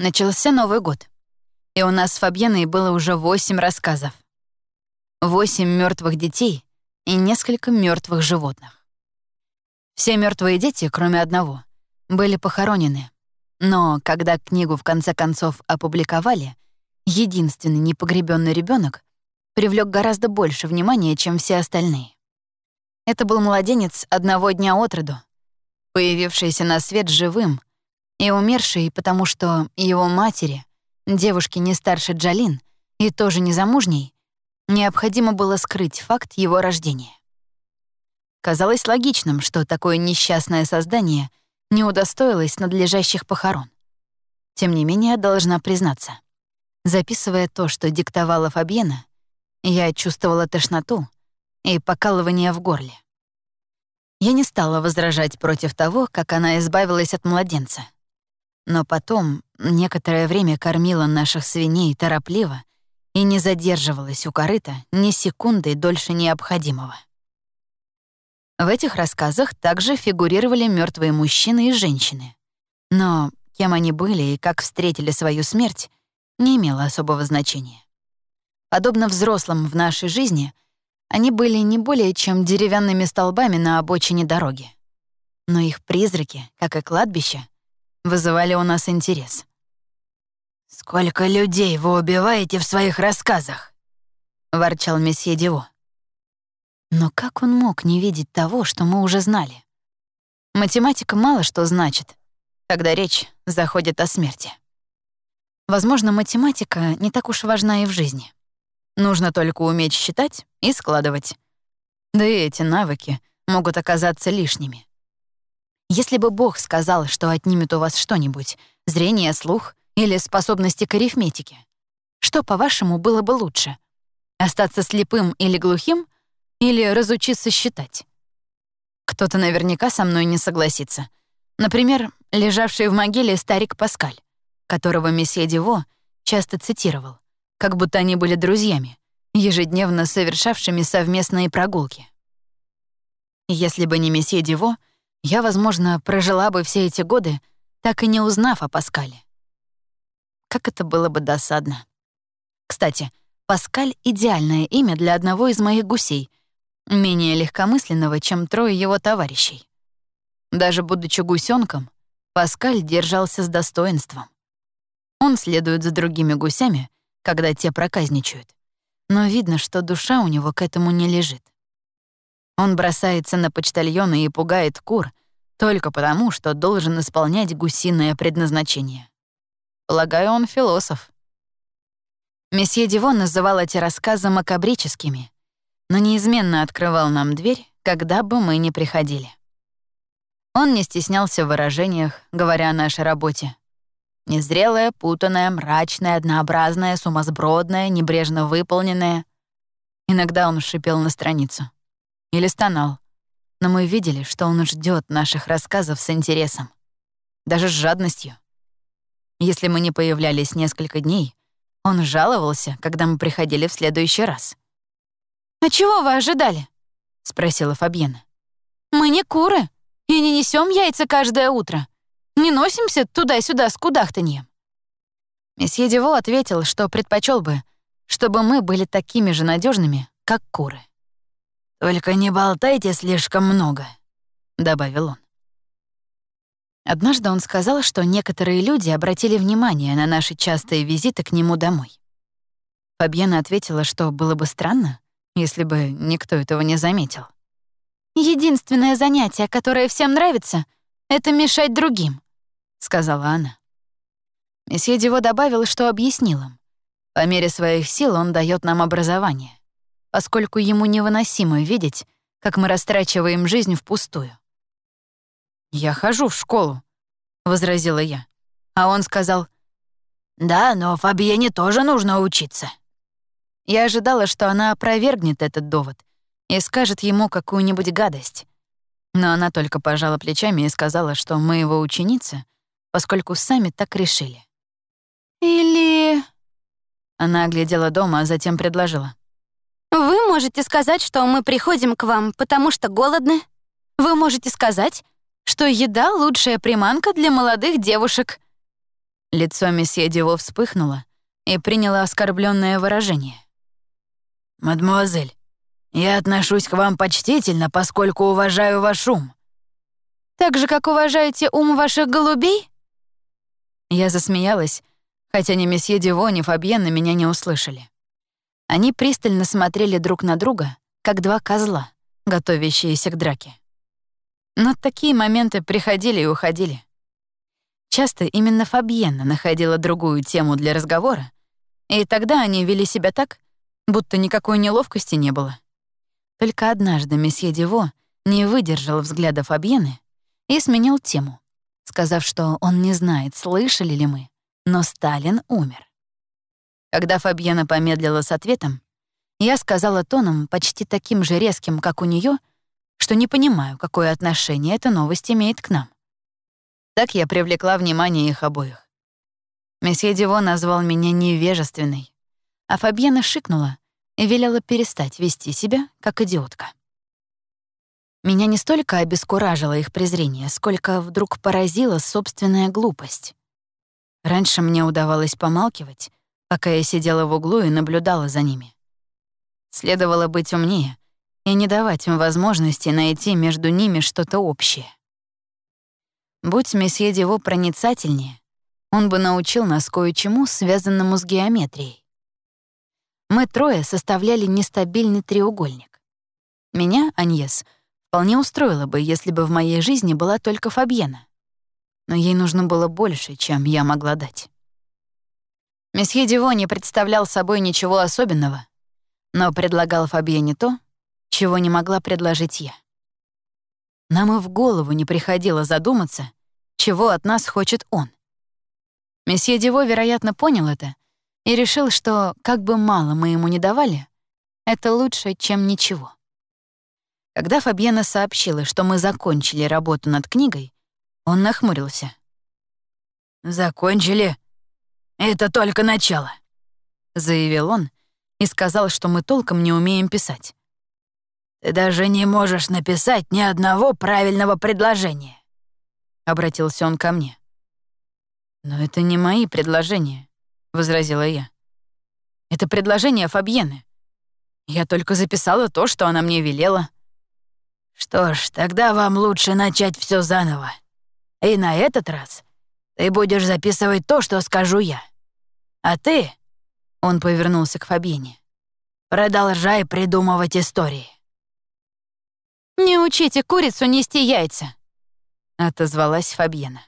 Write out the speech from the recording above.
Начался Новый год. И у нас с Фабьеной было уже восемь рассказов. Восемь мертвых детей и несколько мертвых животных. Все мертвые дети, кроме одного, были похоронены. Но когда книгу в конце концов опубликовали, единственный непогребенный ребенок привлек гораздо больше внимания, чем все остальные. Это был младенец одного дня от роду, появившийся на свет живым и умерший, потому что его матери, девушке не старше Джалин и тоже незамужней, необходимо было скрыть факт его рождения. Казалось логичным, что такое несчастное создание не удостоилось надлежащих похорон. Тем не менее, должна признаться. Записывая то, что диктовала Фабьена, я чувствовала тошноту и покалывание в горле. Я не стала возражать против того, как она избавилась от младенца. Но потом некоторое время кормила наших свиней торопливо и не задерживалась у корыта ни секунды дольше необходимого. В этих рассказах также фигурировали мертвые мужчины и женщины. Но кем они были и как встретили свою смерть, не имело особого значения. Подобно взрослым в нашей жизни — они были не более чем деревянными столбами на обочине дороги. Но их призраки, как и кладбище, вызывали у нас интерес. «Сколько людей вы убиваете в своих рассказах?» — ворчал месье Диво. Но как он мог не видеть того, что мы уже знали? Математика мало что значит, когда речь заходит о смерти. Возможно, математика не так уж важна и в жизни. Нужно только уметь считать и складывать. Да и эти навыки могут оказаться лишними. Если бы Бог сказал, что отнимет у вас что-нибудь — зрение, слух или способности к арифметике, что, по-вашему, было бы лучше? Остаться слепым или глухим или разучиться считать? Кто-то наверняка со мной не согласится. Например, лежавший в могиле старик Паскаль, которого месье Диво часто цитировал как будто они были друзьями, ежедневно совершавшими совместные прогулки. Если бы не месье Диво, я, возможно, прожила бы все эти годы, так и не узнав о Паскале. Как это было бы досадно. Кстати, Паскаль — идеальное имя для одного из моих гусей, менее легкомысленного, чем трое его товарищей. Даже будучи гусенком, Паскаль держался с достоинством. Он следует за другими гусями, когда те проказничают. Но видно, что душа у него к этому не лежит. Он бросается на почтальона и пугает кур только потому, что должен исполнять гусиное предназначение. Полагаю, он философ. Месье Дивон называл эти рассказы макабрическими, но неизменно открывал нам дверь, когда бы мы ни приходили. Он не стеснялся в выражениях, говоря о нашей работе. Незрелая, путанная, мрачная, однообразная, сумасбродная, небрежно выполненная. Иногда он шипел на страницу. Или стонал. Но мы видели, что он ждет наших рассказов с интересом. Даже с жадностью. Если мы не появлялись несколько дней, он жаловался, когда мы приходили в следующий раз. «А чего вы ожидали?» — спросила Фабьена. «Мы не куры и не несем яйца каждое утро. Не носимся туда-сюда с кудахтаньем». Месье Диво ответил, что предпочел бы, чтобы мы были такими же надежными, как куры. «Только не болтайте слишком много», — добавил он. Однажды он сказал, что некоторые люди обратили внимание на наши частые визиты к нему домой. Фабьена ответила, что было бы странно, если бы никто этого не заметил. «Единственное занятие, которое всем нравится, — это мешать другим», — сказала она. Месье Диво добавил, что объяснил им. По мере своих сил он дает нам образование, поскольку ему невыносимо видеть, как мы растрачиваем жизнь впустую. «Я хожу в школу», — возразила я. А он сказал, «Да, но Фабьене тоже нужно учиться». Я ожидала, что она опровергнет этот довод и скажет ему какую-нибудь гадость. Но она только пожала плечами и сказала, что мы его ученицы — поскольку сами так решили. «Или...» Она оглядела дома, а затем предложила. «Вы можете сказать, что мы приходим к вам, потому что голодны. Вы можете сказать, что еда — лучшая приманка для молодых девушек». Лицо месье Диво вспыхнуло и приняло оскорбленное выражение. «Мадемуазель, я отношусь к вам почтительно, поскольку уважаю ваш ум». «Так же, как уважаете ум ваших голубей?» Я засмеялась, хотя ни месье Диво, ни Фабьен меня не услышали. Они пристально смотрели друг на друга, как два козла, готовящиеся к драке. Но такие моменты приходили и уходили. Часто именно Фабьена находила другую тему для разговора, и тогда они вели себя так, будто никакой неловкости не было. Только однажды месье Диво не выдержал взгляда Фабьены и сменил тему, сказав, что он не знает, слышали ли мы, но Сталин умер. Когда Фабьена помедлила с ответом, я сказала тоном почти таким же резким, как у нее, что не понимаю, какое отношение эта новость имеет к нам. Так я привлекла внимание их обоих. Месье Диво назвал меня невежественной, а Фабьена шикнула и велела перестать вести себя, как идиотка. Меня не столько обескуражило их презрение, сколько вдруг поразила собственная глупость. Раньше мне удавалось помалкивать, пока я сидела в углу и наблюдала за ними. Следовало быть умнее и не давать им возможности найти между ними что-то общее. Будь месье Диво проницательнее, он бы научил нас кое-чему, связанному с геометрией. Мы трое составляли нестабильный треугольник. Меня, Аньес, вполне устроило бы, если бы в моей жизни была только Фабьена. Но ей нужно было больше, чем я могла дать. Месье Диво не представлял собой ничего особенного, но предлагал Фабьене то, чего не могла предложить я. Нам и в голову не приходило задуматься, чего от нас хочет он. Месье Диво, вероятно, понял это и решил, что, как бы мало мы ему не давали, это лучше, чем ничего. Когда Фабьена сообщила, что мы закончили работу над книгой, он нахмурился. «Закончили? Это только начало», — заявил он и сказал, что мы толком не умеем писать. «Ты даже не можешь написать ни одного правильного предложения», — обратился он ко мне. «Но это не мои предложения», — возразила я. «Это предложение Фабьены. Я только записала то, что она мне велела». «Что ж, тогда вам лучше начать все заново. И на этот раз ты будешь записывать то, что скажу я. А ты...» — он повернулся к Фабьене. «Продолжай придумывать истории». «Не учите курицу нести яйца», — отозвалась Фабьена.